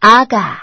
阿嘎。